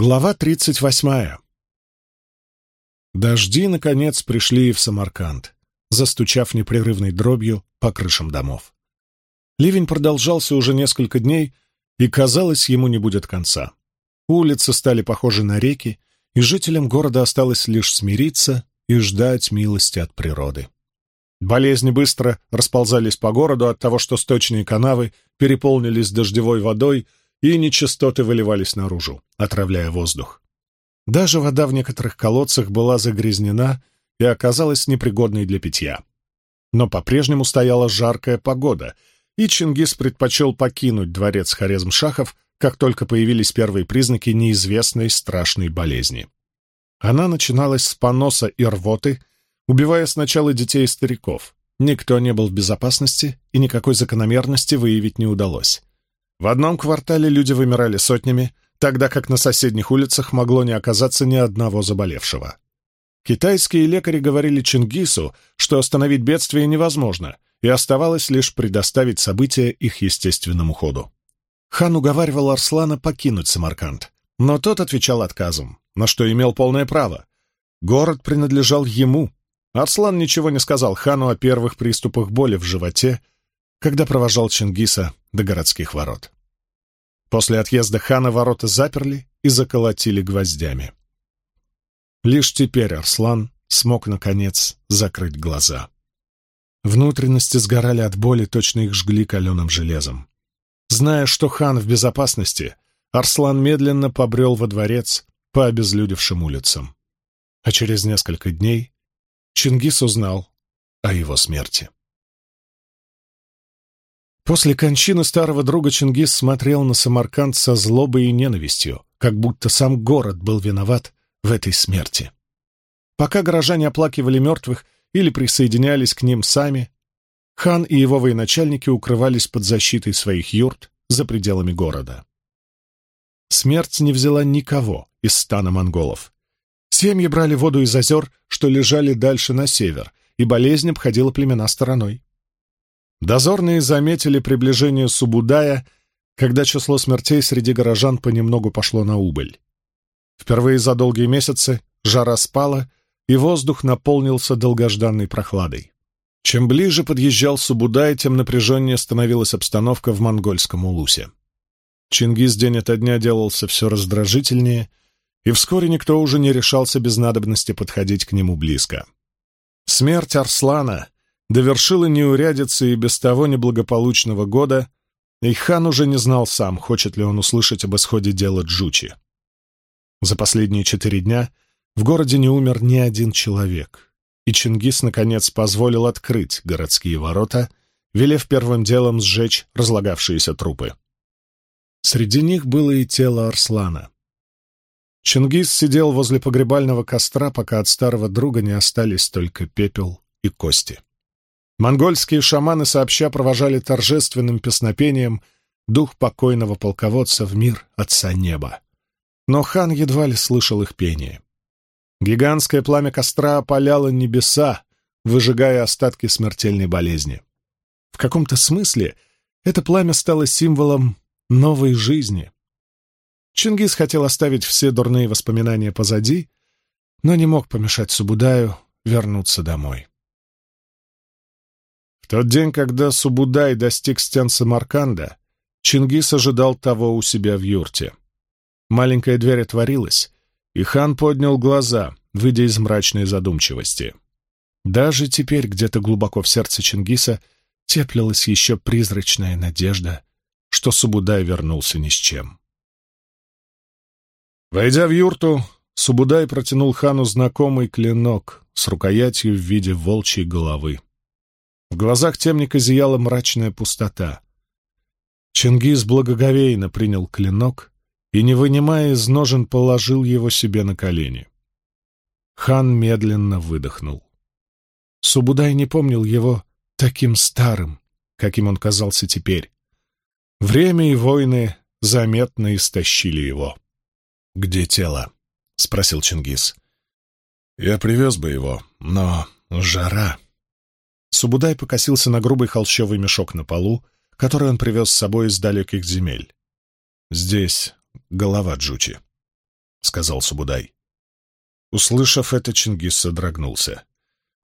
Глава 38. Дожди, наконец, пришли и в Самарканд, застучав непрерывной дробью по крышам домов. Ливень продолжался уже несколько дней, и, казалось, ему не будет конца. Улицы стали похожи на реки, и жителям города осталось лишь смириться и ждать милости от природы. Болезни быстро расползались по городу от того, что сточные канавы переполнились дождевой водой — и нечистоты выливались наружу, отравляя воздух. Даже вода в некоторых колодцах была загрязнена и оказалась непригодной для питья. Но по-прежнему стояла жаркая погода, и Чингис предпочел покинуть дворец Хорезмшахов, как только появились первые признаки неизвестной страшной болезни. Она начиналась с поноса и рвоты, убивая сначала детей и стариков. Никто не был в безопасности, и никакой закономерности выявить не удалось. В одном квартале люди вымирали сотнями, тогда как на соседних улицах могло не оказаться ни одного заболевшего. Китайские лекари говорили Чингису, что остановить бедствие невозможно, и оставалось лишь предоставить события их естественному ходу. Хан уговаривал Арслана покинуть Самарканд, но тот отвечал отказом, на что имел полное право. Город принадлежал ему. Арслан ничего не сказал хану о первых приступах боли в животе, когда провожал Чингиса до городских ворот. После отъезда хана ворота заперли и заколотили гвоздями. Лишь теперь Арслан смог, наконец, закрыть глаза. Внутренности сгорали от боли, точно их жгли каленым железом. Зная, что хан в безопасности, Арслан медленно побрел во дворец по обезлюдевшим улицам. А через несколько дней Чингис узнал о его смерти. После кончины старого друга Чингис смотрел на Самарканд со злобой и ненавистью, как будто сам город был виноват в этой смерти. Пока горожане оплакивали мертвых или присоединялись к ним сами, хан и его военачальники укрывались под защитой своих юрт за пределами города. Смерть не взяла никого из стана монголов. Семьи брали воду из озер, что лежали дальше на север, и болезнь обходила племена стороной. Дозорные заметили приближение Субудая, когда число смертей среди горожан понемногу пошло на убыль. Впервые за долгие месяцы жара спала, и воздух наполнился долгожданной прохладой. Чем ближе подъезжал Субудай, тем напряженнее становилась обстановка в монгольском улусе. Чингис день ото дня делался все раздражительнее, и вскоре никто уже не решался без надобности подходить к нему близко. Смерть Арслана довершила неурядицы и без того неблагополучного года, и хан уже не знал сам, хочет ли он услышать об исходе дела Джучи. За последние четыре дня в городе не умер ни один человек, и Чингис, наконец, позволил открыть городские ворота, велев первым делом сжечь разлагавшиеся трупы. Среди них было и тело Арслана. Чингис сидел возле погребального костра, пока от старого друга не остались только пепел и кости. Монгольские шаманы сообща провожали торжественным песнопением дух покойного полководца в мир Отца Неба. Но хан едва ли слышал их пение. Гигантское пламя костра опаляло небеса, выжигая остатки смертельной болезни. В каком-то смысле это пламя стало символом новой жизни. Чингис хотел оставить все дурные воспоминания позади, но не мог помешать Субудаю вернуться домой тот день, когда Субудай достиг стен Самарканда, Чингис ожидал того у себя в юрте. Маленькая дверь отворилась, и хан поднял глаза, выйдя из мрачной задумчивости. Даже теперь где-то глубоко в сердце Чингиса теплилась еще призрачная надежда, что Субудай вернулся ни с чем. Войдя в юрту, Субудай протянул хану знакомый клинок с рукоятью в виде волчьей головы. В глазах темника зияла мрачная пустота. Чингис благоговейно принял клинок и, не вынимая из ножен, положил его себе на колени. Хан медленно выдохнул. Субудай не помнил его таким старым, каким он казался теперь. Время и войны заметно истощили его. «Где тело?» — спросил Чингис. «Я привез бы его, но жара...» Субудай покосился на грубый холщовый мешок на полу, который он привез с собой из далеких земель. «Здесь голова Джучи», — сказал Субудай. Услышав это, Чингис содрогнулся.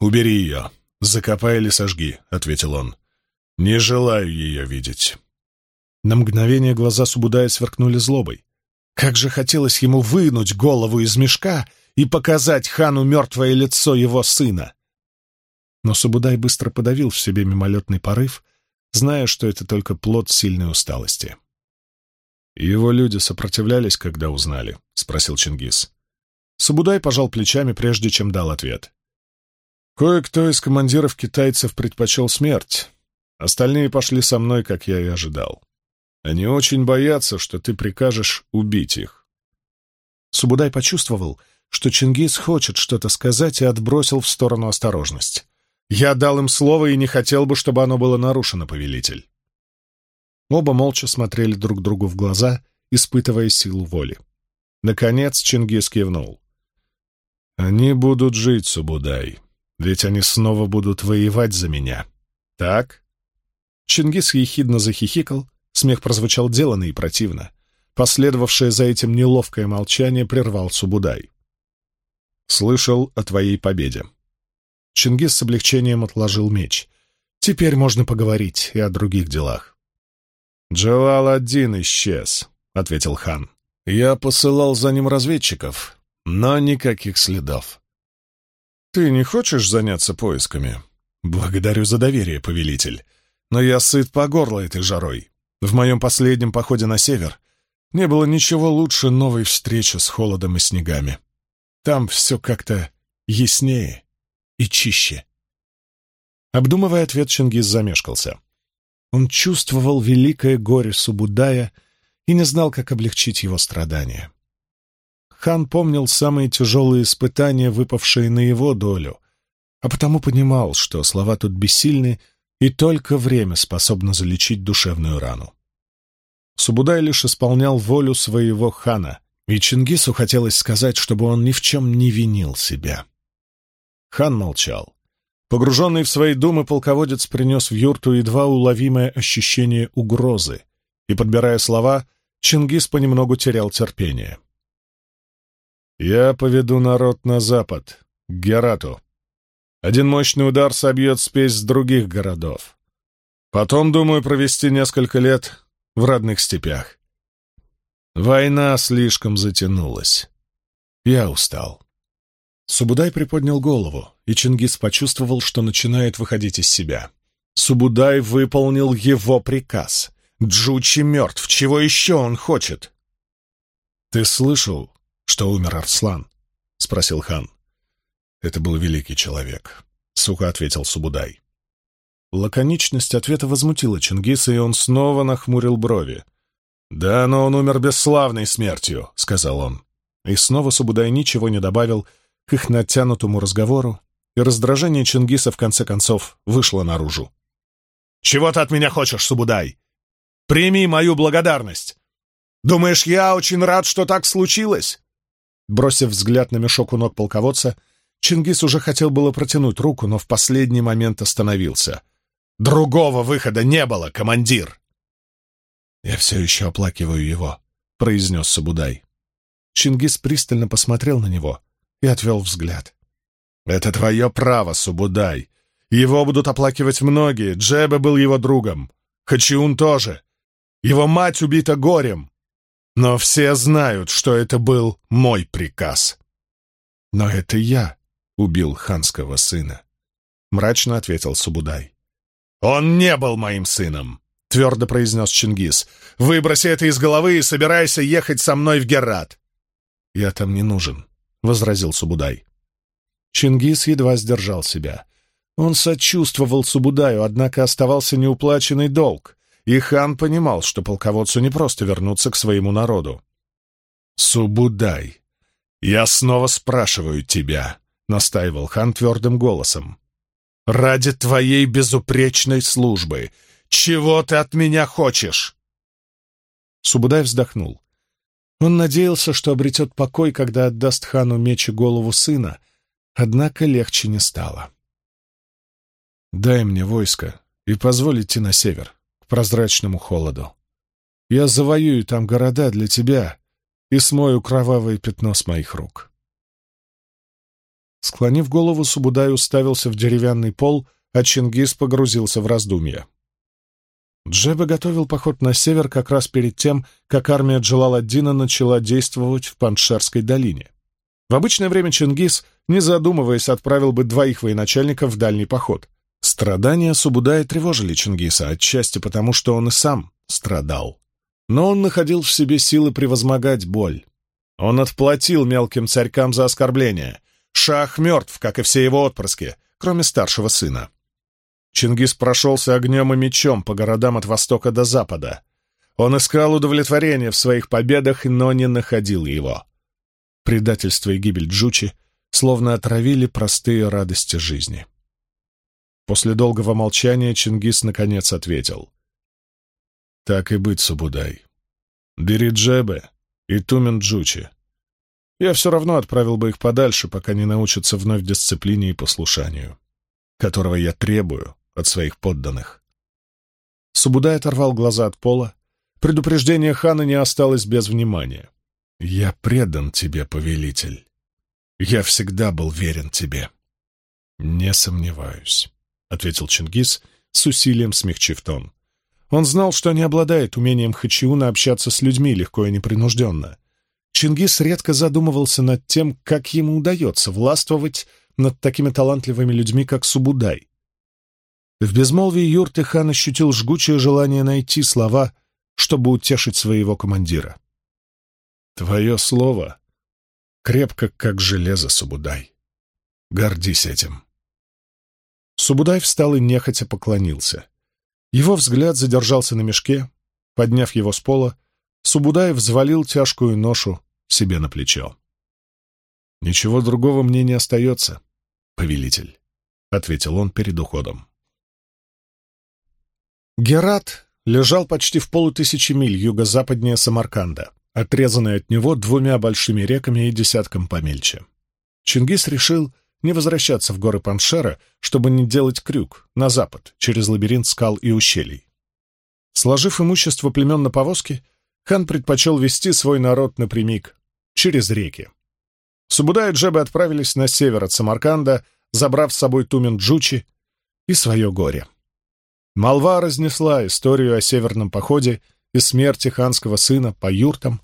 «Убери ее, закопай или сожги», — ответил он. «Не желаю ее видеть». На мгновение глаза Субудая сверкнули злобой. Как же хотелось ему вынуть голову из мешка и показать хану мертвое лицо его сына но Сабудай быстро подавил в себе мимолетный порыв, зная, что это только плод сильной усталости. «Его люди сопротивлялись, когда узнали?» — спросил Чингис. Сабудай пожал плечами, прежде чем дал ответ. «Кое-кто из командиров китайцев предпочел смерть. Остальные пошли со мной, как я и ожидал. Они очень боятся, что ты прикажешь убить их». Субудай почувствовал, что Чингис хочет что-то сказать и отбросил в сторону осторожность. Я дал им слово и не хотел бы, чтобы оно было нарушено, повелитель. Оба молча смотрели друг другу в глаза, испытывая силу воли. Наконец Чингис кивнул. «Они будут жить, Субудай, ведь они снова будут воевать за меня. Так?» Чингис ехидно захихикал, смех прозвучал деланно и противно. Последовавшее за этим неловкое молчание прервал Субудай. «Слышал о твоей победе. Чингис с облегчением отложил меч. «Теперь можно поговорить и о других делах». «Джалал один исчез», — ответил хан. «Я посылал за ним разведчиков, но никаких следов». «Ты не хочешь заняться поисками?» «Благодарю за доверие, повелитель, но я сыт по горло этой жарой. В моем последнем походе на север не было ничего лучше новой встречи с холодом и снегами. Там все как-то яснее» и чище. Обдумывая ответ, Чингис замешкался. Он чувствовал великое горе Субудая и не знал, как облегчить его страдания. Хан помнил самые тяжелые испытания, выпавшие на его долю, а потому понимал, что слова тут бессильны, и только время способно залечить душевную рану. Субудай лишь исполнял волю своего хана, и Чингису хотелось сказать, чтобы он ни в чем не винил себя. Хан молчал. Погруженный в свои думы, полководец принес в юрту едва уловимое ощущение угрозы, и, подбирая слова, Чингис понемногу терял терпение. «Я поведу народ на запад, к Герату. Один мощный удар собьет спесь с других городов. Потом, думаю, провести несколько лет в родных степях. Война слишком затянулась. Я устал. Субудай приподнял голову, и Чингис почувствовал, что начинает выходить из себя. Субудай выполнил его приказ. Джучи мертв, чего еще он хочет? «Ты слышал, что умер Арслан?» — спросил хан. «Это был великий человек», — сухо ответил Субудай. Лаконичность ответа возмутила Чингиса, и он снова нахмурил брови. «Да, но он умер бесславной смертью», — сказал он. И снова Субудай ничего не добавил, — к их натянутому разговору, и раздражение Чингиса в конце концов вышло наружу. «Чего ты от меня хочешь, Субудай? Прими мою благодарность! Думаешь, я очень рад, что так случилось?» Бросив взгляд на мешок у ног полководца, Чингис уже хотел было протянуть руку, но в последний момент остановился. «Другого выхода не было, командир!» «Я все еще оплакиваю его», — произнес Сабудай. Чингис пристально посмотрел на него — и отвел взгляд. «Это твое право, Субудай. Его будут оплакивать многие. Джеба был его другом. Хачиун тоже. Его мать убита горем. Но все знают, что это был мой приказ». «Но это я убил ханского сына», — мрачно ответил Субудай. «Он не был моим сыном», — твердо произнес Чингис. «Выброси это из головы и собирайся ехать со мной в Герат». «Я там не нужен», возразил Субудай. Чингис едва сдержал себя. Он сочувствовал Субудаю, однако оставался неуплаченный долг, и хан понимал, что полководцу не просто вернуться к своему народу. «Субудай, я снова спрашиваю тебя», — настаивал хан твердым голосом. «Ради твоей безупречной службы! Чего ты от меня хочешь?» Субудай вздохнул. Он надеялся, что обретет покой, когда отдаст хану меч и голову сына, однако легче не стало. «Дай мне войско и позволь идти на север, к прозрачному холоду. Я завоюю там города для тебя и смою кровавое пятно с моих рук». Склонив голову, Субудай уставился в деревянный пол, а Чингис погрузился в раздумья. Джеба готовил поход на север как раз перед тем, как армия Джалаладдина начала действовать в Паншерской долине. В обычное время Чингис, не задумываясь, отправил бы двоих военачальников в дальний поход. Страдания Субудая тревожили Чингиса, отчасти потому, что он и сам страдал. Но он находил в себе силы превозмогать боль. Он отплатил мелким царькам за оскорбление. Шах мертв, как и все его отпрыски, кроме старшего сына. Чингис прошелся огнем и мечом по городам от востока до запада. Он искал удовлетворение в своих победах, но не находил его. Предательство и гибель Джучи словно отравили простые радости жизни. После долгого молчания Чингис наконец ответил. «Так и быть, Субудай. Бери Джебе и Тумен Джучи. Я все равно отправил бы их подальше, пока не научатся вновь дисциплине и послушанию, которого я требую от своих подданных. Субудай оторвал глаза от пола. Предупреждение хана не осталось без внимания. «Я предан тебе, повелитель. Я всегда был верен тебе». «Не сомневаюсь», — ответил Чингис, с усилием смягчив тон. Он знал, что не обладает умением Хачиуна общаться с людьми легко и непринужденно. Чингис редко задумывался над тем, как ему удается властвовать над такими талантливыми людьми, как Субудай, в безмолвии юрты хан ощутил жгучее желание найти слова, чтобы утешить своего командира. «Твое слово крепко, как железо, Субудай. Гордись этим». Субудай встал и нехотя поклонился. Его взгляд задержался на мешке. Подняв его с пола, Субудай взвалил тяжкую ношу себе на плечо. «Ничего другого мне не остается, повелитель», — ответил он перед уходом. Герат лежал почти в полутысячи миль юго-западнее Самарканда, отрезанный от него двумя большими реками и десятком помельче. Чингис решил не возвращаться в горы Паншера, чтобы не делать крюк на запад, через лабиринт скал и ущелий. Сложив имущество племен на повозке, хан предпочел вести свой народ напрямик, через реки. Субуда и Джебы отправились на север от Самарканда, забрав с собой Тумен Джучи и свое горе. Молва разнесла историю о северном походе и смерти ханского сына по юртам,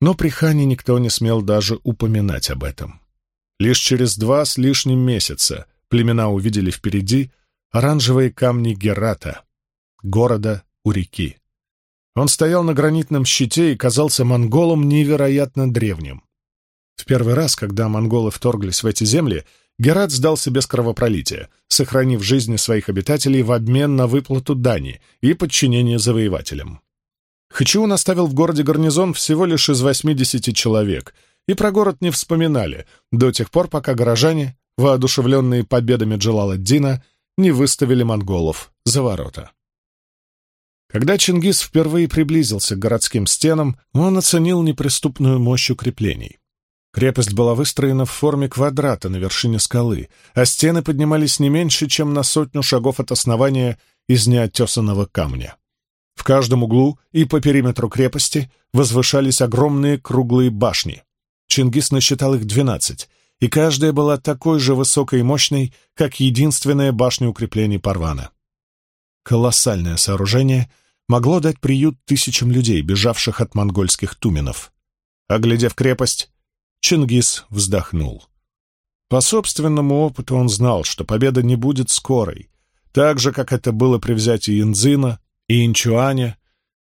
но при хане никто не смел даже упоминать об этом. Лишь через два с лишним месяца племена увидели впереди оранжевые камни Герата, города у реки. Он стоял на гранитном щите и казался монголом невероятно древним. В первый раз, когда монголы вторглись в эти земли, Герат сдался без кровопролития, сохранив жизни своих обитателей в обмен на выплату дани и подчинение завоевателям. Хачиун оставил в городе гарнизон всего лишь из 80 человек, и про город не вспоминали до тех пор, пока горожане, воодушевленные победами Джалаладдина, не выставили монголов за ворота. Когда Чингис впервые приблизился к городским стенам, он оценил неприступную мощь укреплений. Крепость была выстроена в форме квадрата на вершине скалы, а стены поднимались не меньше, чем на сотню шагов от основания из неотесанного камня. В каждом углу и по периметру крепости возвышались огромные круглые башни. Чингис насчитал их двенадцать, и каждая была такой же высокой и мощной, как единственная башня укреплений Парвана. Колоссальное сооружение могло дать приют тысячам людей, бежавших от монгольских туменов. Оглядев крепость, Чингис вздохнул. По собственному опыту он знал, что победа не будет скорой, так же, как это было при взятии Янзына и Инчуаня.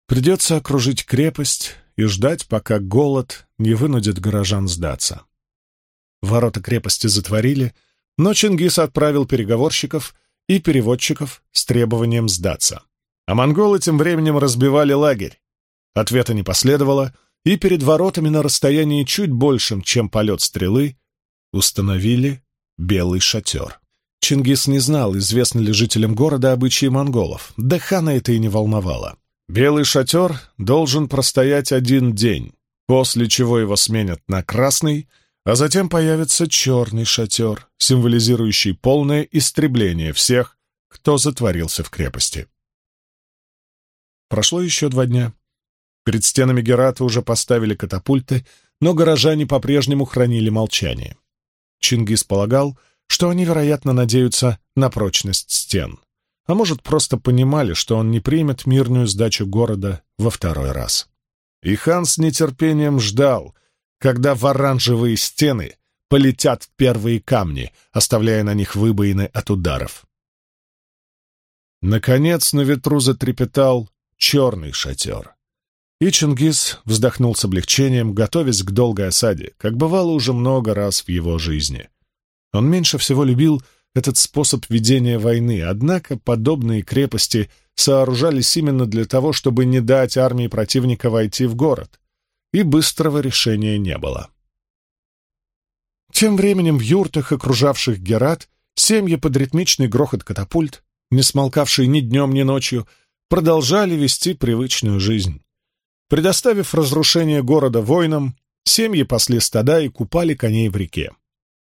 Придется окружить крепость и ждать, пока голод не вынудит горожан сдаться. Ворота крепости затворили, но Чингис отправил переговорщиков и переводчиков с требованием сдаться. А монголы тем временем разбивали лагерь. Ответа не последовало — и перед воротами на расстоянии чуть большим, чем полет стрелы, установили белый шатер. Чингис не знал, известны ли жителям города обычаи монголов, да хана это и не волновало. Белый шатер должен простоять один день, после чего его сменят на красный, а затем появится черный шатер, символизирующий полное истребление всех, кто затворился в крепости. Прошло еще два дня. Перед стенами Герата уже поставили катапульты, но горожане по-прежнему хранили молчание. Чингис полагал, что они, вероятно, надеются на прочность стен, а может, просто понимали, что он не примет мирную сдачу города во второй раз. И хан с нетерпением ждал, когда в оранжевые стены полетят первые камни, оставляя на них выбоины от ударов. Наконец на ветру затрепетал черный шатер. И Чингис вздохнул с облегчением, готовясь к долгой осаде, как бывало уже много раз в его жизни. Он меньше всего любил этот способ ведения войны, однако подобные крепости сооружались именно для того, чтобы не дать армии противника войти в город, и быстрого решения не было. Тем временем в юртах, окружавших Герат, семьи под ритмичный грохот катапульт, не смолкавшие ни днем, ни ночью, продолжали вести привычную жизнь. Предоставив разрушение города воинам, семьи пасли стада и купали коней в реке.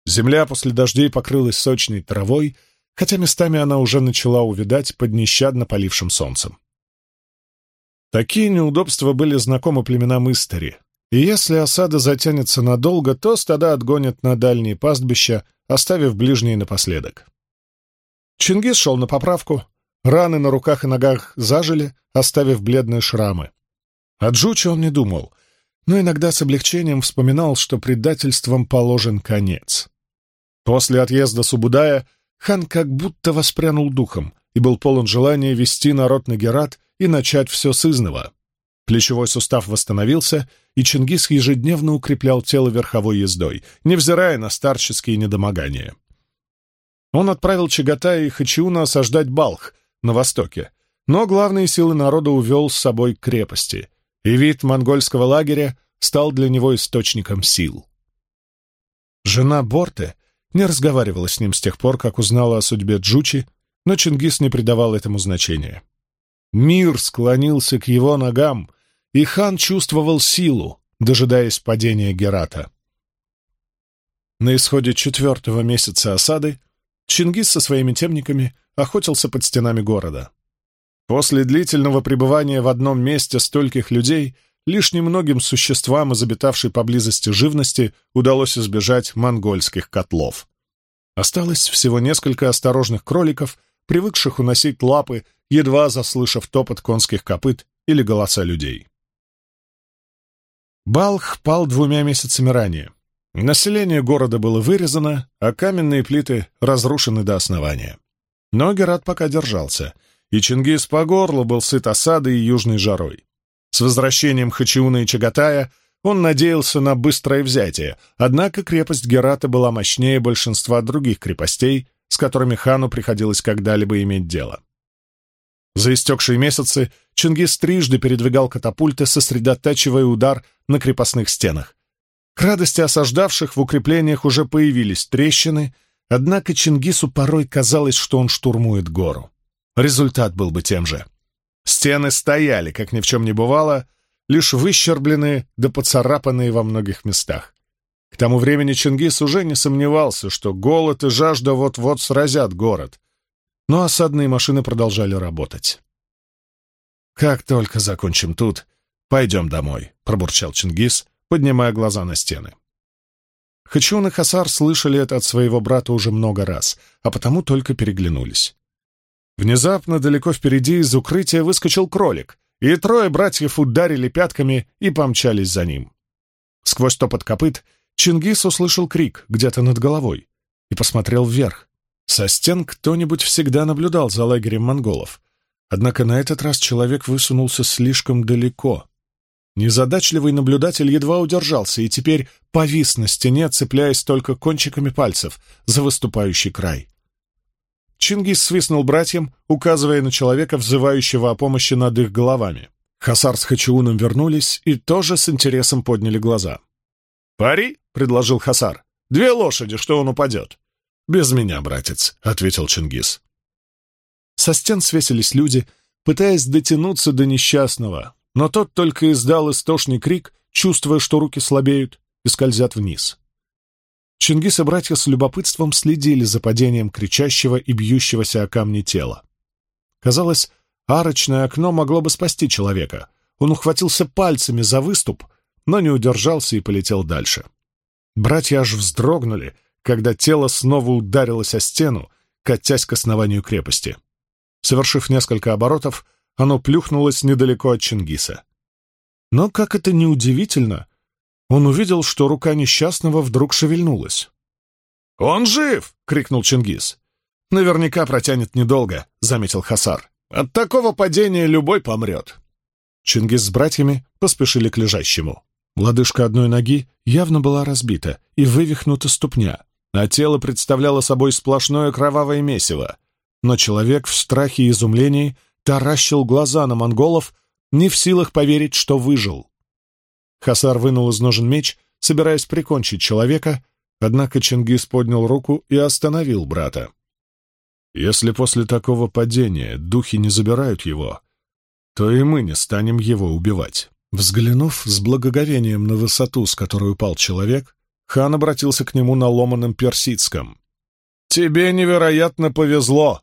Земля после дождей покрылась сочной травой, хотя местами она уже начала увидать под нещадно полившим солнцем. Такие неудобства были знакомы племенам Истари, и если осада затянется надолго, то стада отгонят на дальние пастбища, оставив ближние напоследок. Чингис шел на поправку, раны на руках и ногах зажили, оставив бледные шрамы. О Джуче он не думал, но иногда с облегчением вспоминал, что предательством положен конец. После отъезда Субудая хан как будто воспрянул духом и был полон желания вести народ на Герат и начать все с изного. Плечевой сустав восстановился, и Чингис ежедневно укреплял тело верховой ездой, невзирая на старческие недомогания. Он отправил Чагатая и Хачиуна осаждать Балх на востоке, но главные силы народа увел с собой крепости, и вид монгольского лагеря стал для него источником сил. Жена Борте не разговаривала с ним с тех пор, как узнала о судьбе Джучи, но Чингис не придавал этому значения. Мир склонился к его ногам, и хан чувствовал силу, дожидаясь падения Герата. На исходе четвертого месяца осады Чингис со своими темниками охотился под стенами города. После длительного пребывания в одном месте стольких людей лишь немногим существам из обитавшей поблизости живности удалось избежать монгольских котлов. Осталось всего несколько осторожных кроликов, привыкших уносить лапы, едва заслышав топот конских копыт или голоса людей. Балх пал двумя месяцами ранее. Население города было вырезано, а каменные плиты разрушены до основания. Но Герат пока держался — и Чингис по горло был сыт осадой и южной жарой. С возвращением Хачиуна и Чагатая он надеялся на быстрое взятие, однако крепость Герата была мощнее большинства других крепостей, с которыми хану приходилось когда-либо иметь дело. За истекшие месяцы Чингис трижды передвигал катапульты, сосредотачивая удар на крепостных стенах. К радости осаждавших в укреплениях уже появились трещины, однако Чингису порой казалось, что он штурмует гору результат был бы тем же. Стены стояли, как ни в чем не бывало, лишь выщербленные да поцарапанные во многих местах. К тому времени Чингис уже не сомневался, что голод и жажда вот-вот сразят город, но осадные машины продолжали работать. «Как только закончим тут, пойдем домой», — пробурчал Чингис, поднимая глаза на стены. Хачун и Хасар слышали это от своего брата уже много раз, а потому только переглянулись. Внезапно далеко впереди из укрытия выскочил кролик, и трое братьев ударили пятками и помчались за ним. Сквозь топот копыт Чингис услышал крик где-то над головой и посмотрел вверх. Со стен кто-нибудь всегда наблюдал за лагерем монголов, однако на этот раз человек высунулся слишком далеко. Незадачливый наблюдатель едва удержался и теперь повис на стене, цепляясь только кончиками пальцев за выступающий край. Чингис свистнул братьям, указывая на человека, взывающего о помощи над их головами. Хасар с Хачиуном вернулись и тоже с интересом подняли глаза. «Пари?» — предложил Хасар. «Две лошади, что он упадет». «Без меня, братец», — ответил Чингис. Со стен свесились люди, пытаясь дотянуться до несчастного, но тот только издал истошный крик, чувствуя, что руки слабеют и скользят вниз. Чингис и братья с любопытством следили за падением кричащего и бьющегося о камни тела. Казалось, арочное окно могло бы спасти человека. Он ухватился пальцами за выступ, но не удержался и полетел дальше. Братья аж вздрогнули, когда тело снова ударилось о стену, катясь к основанию крепости. Совершив несколько оборотов, оно плюхнулось недалеко от Чингиса. Но, как это неудивительно, он увидел, что рука несчастного вдруг шевельнулась. «Он жив!» — крикнул Чингис. «Наверняка протянет недолго», — заметил Хасар. «От такого падения любой помрет». Чингис с братьями поспешили к лежащему. Лодыжка одной ноги явно была разбита и вывихнута ступня, а тело представляло собой сплошное кровавое месиво. Но человек в страхе и изумлении таращил глаза на монголов, не в силах поверить, что выжил. Хасар вынул из ножен меч, собираясь прикончить человека, однако Чингис поднял руку и остановил брата. «Если после такого падения духи не забирают его, то и мы не станем его убивать». Взглянув с благоговением на высоту, с которой упал человек, хан обратился к нему на ломаном персидском. «Тебе невероятно повезло!»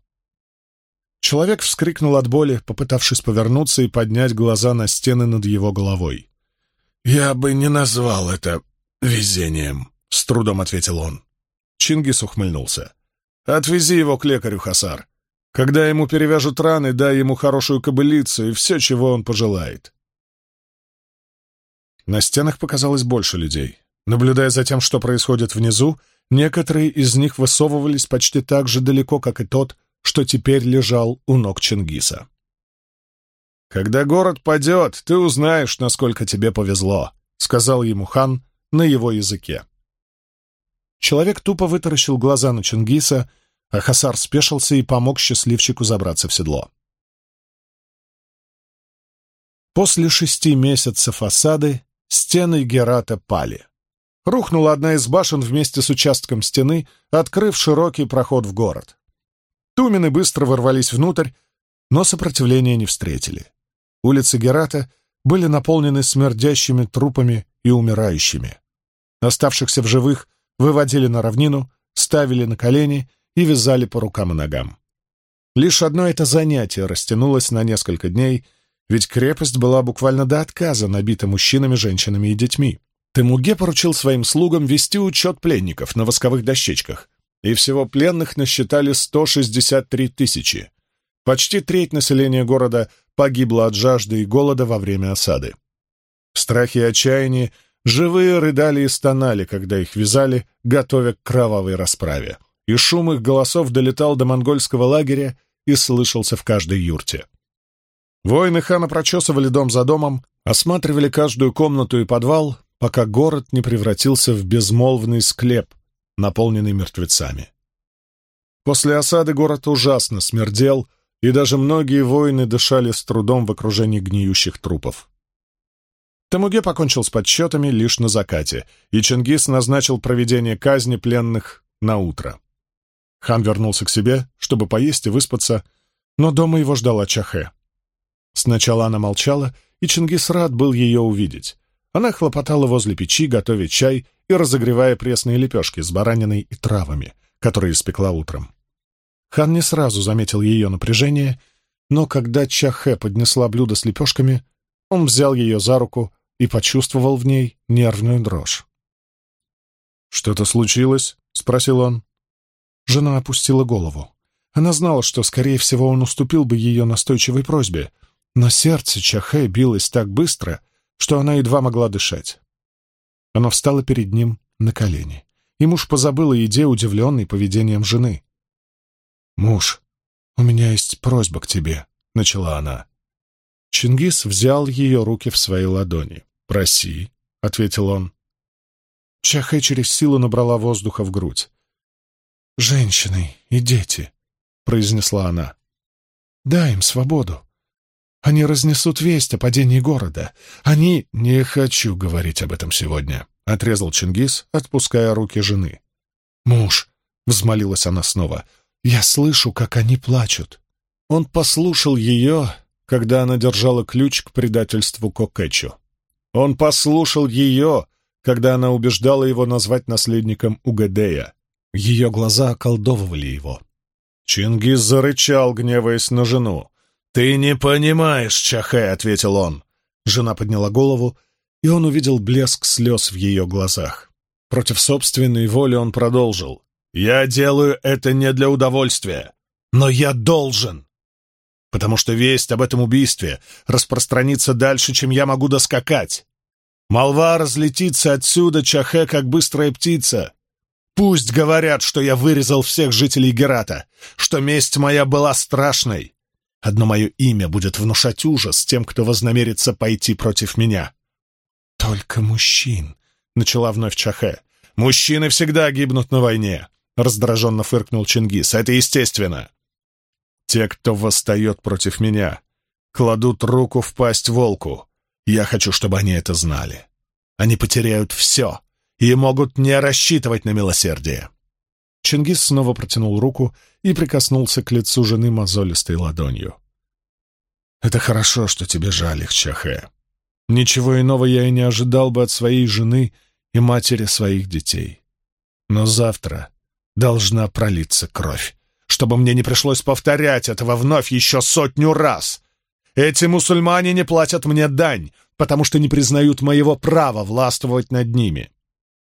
Человек вскрикнул от боли, попытавшись повернуться и поднять глаза на стены над его головой. «Я бы не назвал это везением», — с трудом ответил он. Чингис ухмыльнулся. «Отвези его к лекарю, Хасар. Когда ему перевяжут раны, дай ему хорошую кобылицу и все, чего он пожелает». На стенах показалось больше людей. Наблюдая за тем, что происходит внизу, некоторые из них высовывались почти так же далеко, как и тот, что теперь лежал у ног Чингиса. «Когда город падет, ты узнаешь, насколько тебе повезло», — сказал ему хан на его языке. Человек тупо вытаращил глаза на Чингиса, а Хасар спешился и помог счастливчику забраться в седло. После шести месяцев осады стены Герата пали. Рухнула одна из башен вместе с участком стены, открыв широкий проход в город. Тумены быстро ворвались внутрь, но сопротивления не встретили улицы Герата были наполнены смердящими трупами и умирающими. Оставшихся в живых выводили на равнину, ставили на колени и вязали по рукам и ногам. Лишь одно это занятие растянулось на несколько дней, ведь крепость была буквально до отказа набита мужчинами, женщинами и детьми. Темуге поручил своим слугам вести учет пленников на восковых дощечках, и всего пленных насчитали 163 тысячи. Почти треть населения города погибло от жажды и голода во время осады. В страхе и отчаянии живые рыдали и стонали, когда их вязали, готовя к кровавой расправе, и шум их голосов долетал до монгольского лагеря и слышался в каждой юрте. Воины хана прочесывали дом за домом, осматривали каждую комнату и подвал, пока город не превратился в безмолвный склеп, наполненный мертвецами. После осады город ужасно смердел, и даже многие воины дышали с трудом в окружении гниющих трупов. Тамуге покончил с подсчетами лишь на закате, и Чингис назначил проведение казни пленных на утро. Хан вернулся к себе, чтобы поесть и выспаться, но дома его ждала Чахе. Сначала она молчала, и Чингис рад был ее увидеть. Она хлопотала возле печи, готовя чай и разогревая пресные лепешки с бараниной и травами, которые испекла утром. Хан не сразу заметил ее напряжение, но когда Чахе поднесла блюдо с лепешками, он взял ее за руку и почувствовал в ней нервную дрожь. «Что-то случилось?» — спросил он. Жена опустила голову. Она знала, что, скорее всего, он уступил бы ее настойчивой просьбе, но сердце Чахе билось так быстро, что она едва могла дышать. Она встала перед ним на колени, и муж позабыл о еде, удивленный поведением жены. «Муж, у меня есть просьба к тебе», — начала она. Чингис взял ее руки в свои ладони. «Проси», — ответил он. Чахэ через силу набрала воздуха в грудь. «Женщины и дети», — произнесла она. «Дай им свободу. Они разнесут весть о падении города. Они...» «Не хочу говорить об этом сегодня», — отрезал Чингис, отпуская руки жены. «Муж», — взмолилась она снова, я слышу, как они плачут». Он послушал ее, когда она держала ключ к предательству Кокэчу. Он послушал ее, когда она убеждала его назвать наследником Угадея. Ее глаза околдовывали его. Чингис зарычал, гневаясь на жену. «Ты не понимаешь, Чахэ!» — ответил он. Жена подняла голову, и он увидел блеск слез в ее глазах. Против собственной воли он продолжил. Я делаю это не для удовольствия, но я должен, потому что весть об этом убийстве распространится дальше, чем я могу доскакать. Молва разлетится отсюда, Чахе, как быстрая птица. Пусть говорят, что я вырезал всех жителей Герата, что месть моя была страшной. Одно мое имя будет внушать ужас тем, кто вознамерится пойти против меня. «Только мужчин», — начала вновь Чахе. «Мужчины всегда гибнут на войне раздраженно фыркнул Чингис. «Это естественно!» «Те, кто восстает против меня, кладут руку в пасть волку. Я хочу, чтобы они это знали. Они потеряют все и могут не рассчитывать на милосердие». Чингис снова протянул руку и прикоснулся к лицу жены мозолистой ладонью. «Это хорошо, что тебе жаль их, Чахе. Ничего иного я и не ожидал бы от своей жены и матери своих детей. Но завтра должна пролиться кровь, чтобы мне не пришлось повторять этого вновь еще сотню раз. Эти мусульмане не платят мне дань, потому что не признают моего права властвовать над ними.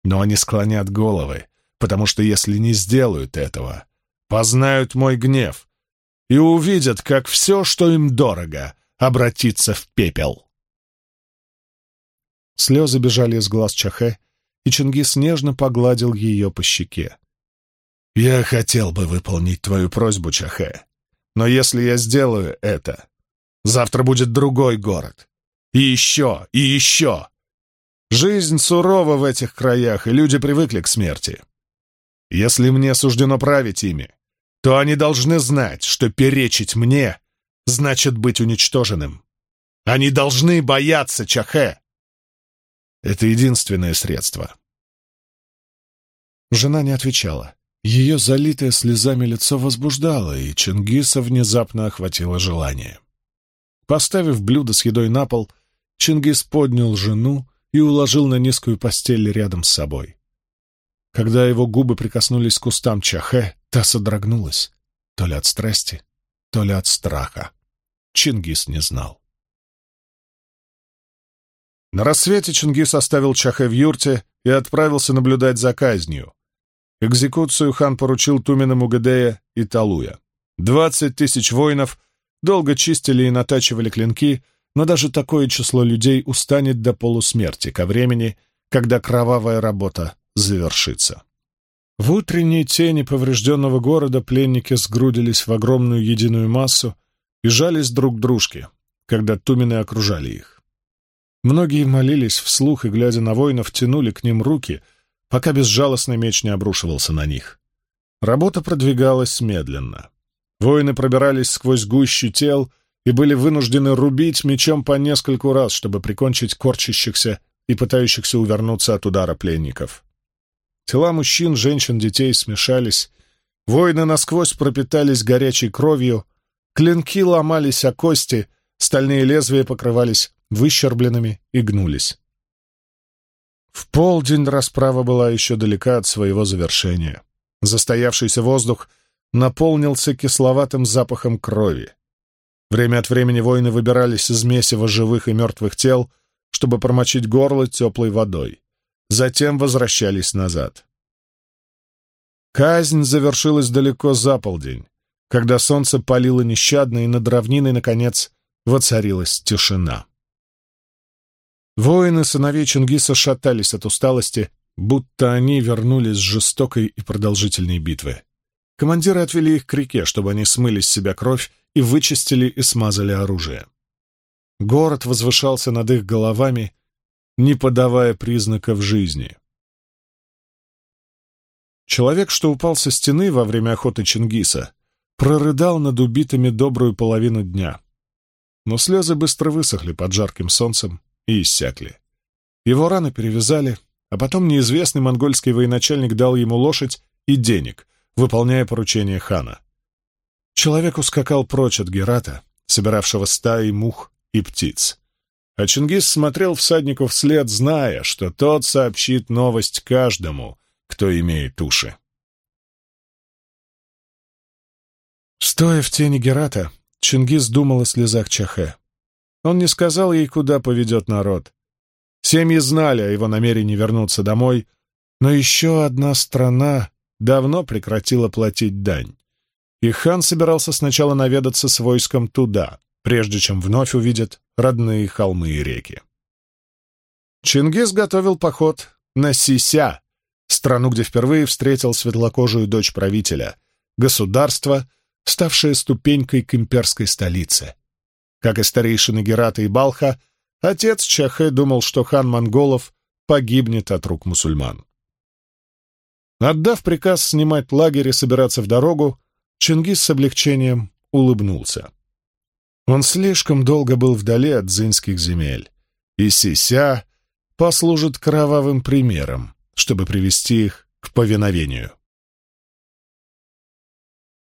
Но они склонят головы, потому что если не сделают этого, познают мой гнев и увидят, как все, что им дорого, обратится в пепел. Слезы бежали из глаз Чахе, и Чингис нежно погладил ее по щеке. «Я хотел бы выполнить твою просьбу, Чахэ. но если я сделаю это, завтра будет другой город. И еще, и еще. Жизнь сурова в этих краях, и люди привыкли к смерти. Если мне суждено править ими, то они должны знать, что перечить мне значит быть уничтоженным. Они должны бояться Чахэ. Это единственное средство». Жена не отвечала. Ее залитое слезами лицо возбуждало, и Чингиса внезапно охватило желание. Поставив блюдо с едой на пол, Чингис поднял жену и уложил на низкую постель рядом с собой. Когда его губы прикоснулись к кустам Чахе, та содрогнулась, то ли от страсти, то ли от страха. Чингис не знал. На рассвете Чингис оставил Чахе в юрте и отправился наблюдать за казнью, Экзекуцию хан поручил Туменам Угадея и Талуя. Двадцать тысяч воинов долго чистили и натачивали клинки, но даже такое число людей устанет до полусмерти ко времени, когда кровавая работа завершится. В утренней тени поврежденного города пленники сгрудились в огромную единую массу и жались друг к дружке, когда Тумины окружали их. Многие молились вслух и, глядя на воинов, тянули к ним руки — пока безжалостный меч не обрушивался на них. Работа продвигалась медленно. Воины пробирались сквозь гущу тел и были вынуждены рубить мечом по нескольку раз, чтобы прикончить корчащихся и пытающихся увернуться от удара пленников. Тела мужчин, женщин, детей смешались. Воины насквозь пропитались горячей кровью, клинки ломались о кости, стальные лезвия покрывались выщербленными и гнулись. В полдень расправа была еще далека от своего завершения. Застоявшийся воздух наполнился кисловатым запахом крови. Время от времени воины выбирались из месива живых и мертвых тел, чтобы промочить горло теплой водой. Затем возвращались назад. Казнь завершилась далеко за полдень, когда солнце палило нещадно, и над равниной, наконец, воцарилась тишина. Воины сыновей Чингиса шатались от усталости, будто они вернулись с жестокой и продолжительной битвы. Командиры отвели их к реке, чтобы они смыли с себя кровь и вычистили и смазали оружие. Город возвышался над их головами, не подавая признаков жизни. Человек, что упал со стены во время охоты Чингиса, прорыдал над убитыми добрую половину дня. Но слезы быстро высохли под жарким солнцем, и иссякли. Его раны перевязали, а потом неизвестный монгольский военачальник дал ему лошадь и денег, выполняя поручение хана. Человек ускакал прочь от Герата, собиравшего стаи мух и птиц. А Чингис смотрел всаднику вслед, зная, что тот сообщит новость каждому, кто имеет уши. Стоя в тени Герата, Чингис думал о слезах Чахе. Он не сказал ей, куда поведет народ. Семьи знали о его намерении вернуться домой, но еще одна страна давно прекратила платить дань. И хан собирался сначала наведаться с войском туда, прежде чем вновь увидят родные холмы и реки. Чингис готовил поход на Сися, страну, где впервые встретил светлокожую дочь правителя, государство, ставшее ступенькой к имперской столице — как и старейшины Герата и Балха, отец Чахэ думал, что хан монголов погибнет от рук мусульман. Отдав приказ снимать лагерь и собираться в дорогу, Чингис с облегчением улыбнулся. Он слишком долго был вдали от дзинских земель, и Сися послужит кровавым примером, чтобы привести их к повиновению.